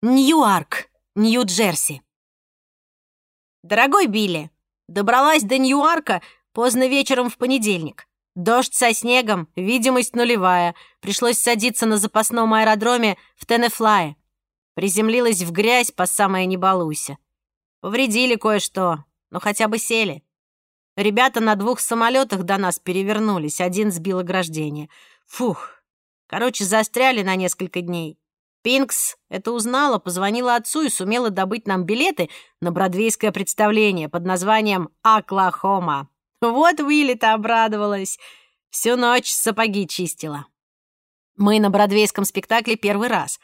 Ньюарк, Нью-Джерси. Дорогой Билли, добралась до Ньюарка поздно вечером в понедельник. Дождь со снегом, видимость нулевая. Пришлось садиться на запасном аэродроме в Тенефлае. Приземлилась в грязь по самое не. Повредили кое-что, но хотя бы сели. Ребята на двух самолетах до нас перевернулись, один сбил ограждение. Фух. Короче, застряли на несколько дней. Пинкс это узнала, позвонила отцу и сумела добыть нам билеты на бродвейское представление под названием «Оклахома». Вот Уилли-то обрадовалась. Всю ночь сапоги чистила. Мы на бродвейском спектакле первый раз.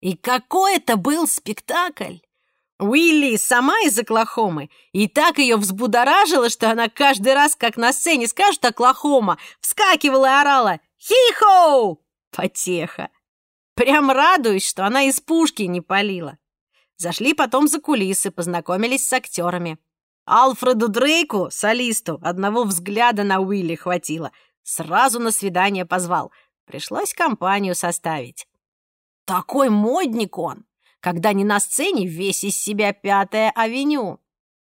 И какой это был спектакль! Уилли сама из Оклахомы, и так ее взбудоражила, что она каждый раз, как на сцене скажет «Оклахома», вскакивала и орала «Хи-хоу!» Потеха. Прям радуюсь, что она из пушки не палила. Зашли потом за кулисы, познакомились с актерами. Алфреду Дрейку, солисту, одного взгляда на Уилли хватило. Сразу на свидание позвал. Пришлось компанию составить. Такой модник он, когда не на сцене весь из себя пятая авеню.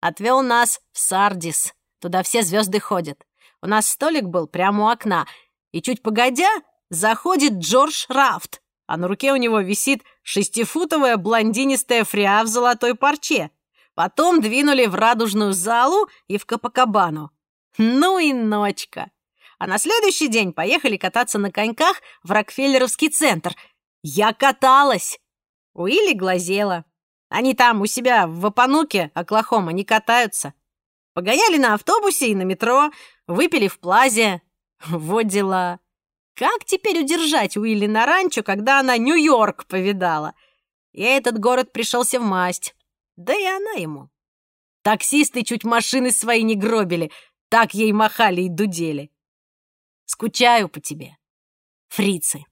Отвел нас в Сардис. Туда все звезды ходят. У нас столик был прямо у окна. И чуть погодя, заходит Джордж Рафт а на руке у него висит шестифутовая блондинистая фриа в золотой парче. Потом двинули в радужную залу и в Капакабану. Ну и ночка. А на следующий день поехали кататься на коньках в Рокфеллеровский центр. Я каталась. Уилли глазела. Они там у себя в Вапануке, Оклахома, не катаются. Погоняли на автобусе и на метро, выпили в плазе. Вот дела. Как теперь удержать Уилли на ранчо, когда она Нью-Йорк повидала? И этот город пришелся в масть. Да и она ему. Таксисты чуть машины свои не гробили, так ей махали и дудели. Скучаю по тебе, фрицы.